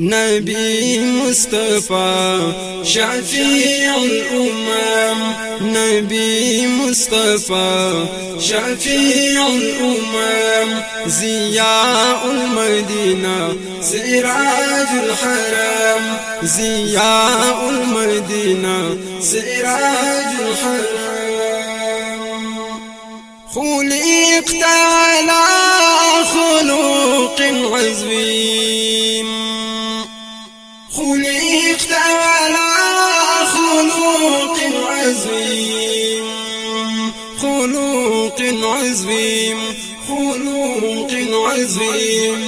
نبي مصطفى شفيع الأمم. نبي مصطفى شفيع الأمم. زياء المدينة سراج الحرم. زياء المدينة سراج الحرم. خلقت على خلق عظيم عظيم خلق عظيم.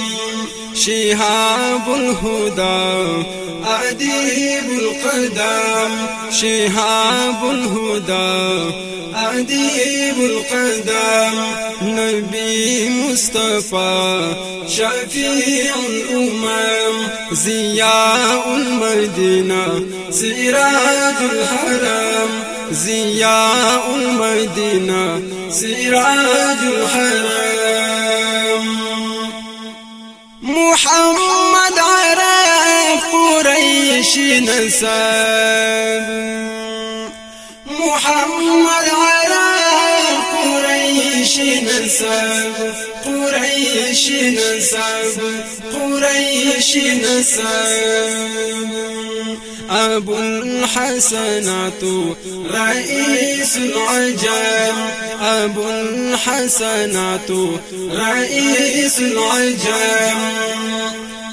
شهاب الهدى أديب القدم. شهاب الهدى أديب القدم. نبي مصطفى شفيع الأمم. زياء المدينة سراج الحرم. زياء المدينة سراج الحرم محمد عرف قريش نسب محمد عرف قريش نسب قريش نسب قريش نسب أبو الحسنات رئيس العجم. أبو الحسنات رئيس العجم.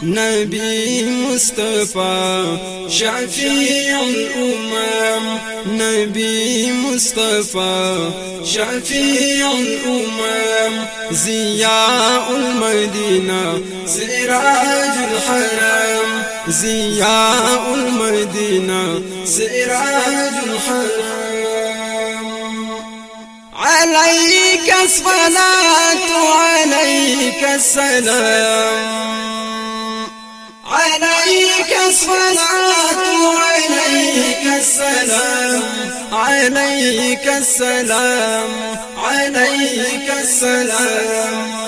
نبي مصطفى شفيع الأمم. نبي مصطفى شفيع الأمم. زياء المدينة سراج الحرم. زياء المدينة سراج الحرم. عليك الصلاة عليك السلام. عليك الصلاة عليك السلام عليك السلام عليك السلام.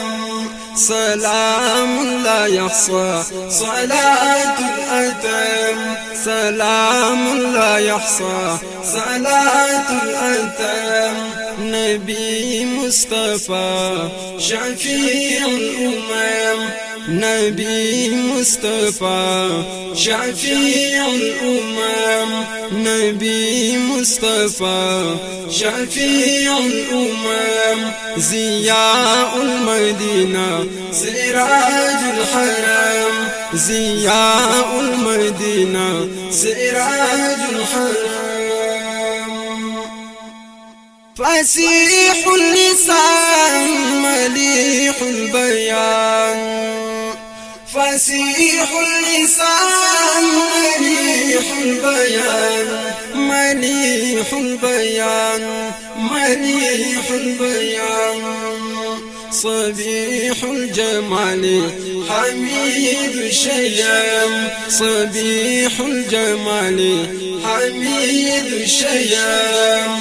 سلام لا يحصى صلاة الأتم. سلام لا يحصى صلاة الأتم. نبي مصطفى شفيع الأمم. نبي مصطفى شفيع الأمم. نبي مصطفى شفيع الأمم. زياء المدينة سراج الحرم. زياء المدينة سراج الحرم. فسيح اللسان مليح البيان. فسيح اللسان مليح البيان مليح البيان مليح البيان. صبيح الجمال حميد الشيام صبيح الجمال حميد الشيام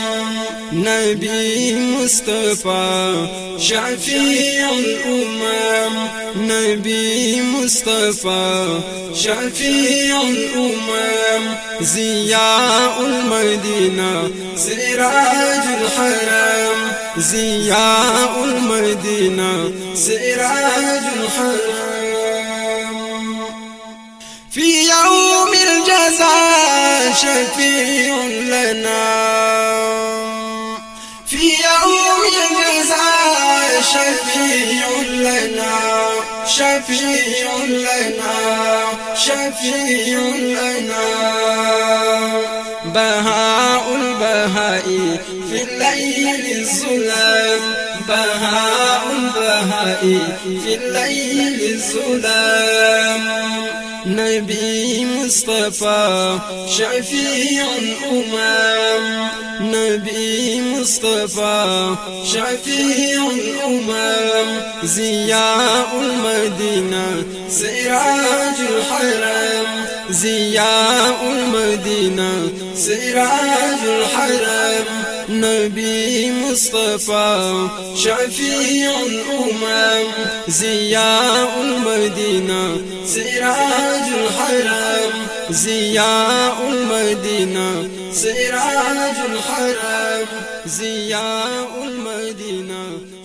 نبي مصطفى شفيع الأمم. نبي مصطفى شفيع الأمم. زياء المدينة سراج الحرم. زياء المدينة سراج الحرم. في يوم الجزاء شفيع لنا. في يوم الجزاء شفيع لنا. شفيع لنا. شفيع لنا. بهاء البهاء في الليل الظلام. بهاء البهاء في الليل الظلام. نبي مصطفى شفيع الأمم. نبي مصطفى شفيع الأمم. زياء المدينة سراج الحرم. زياء المدينة سراج الحرم. نبي مصطفى شفيع الأمم زياء المدينة سراج الحرم زياء المدينة سراج الحرم زياء المدينة.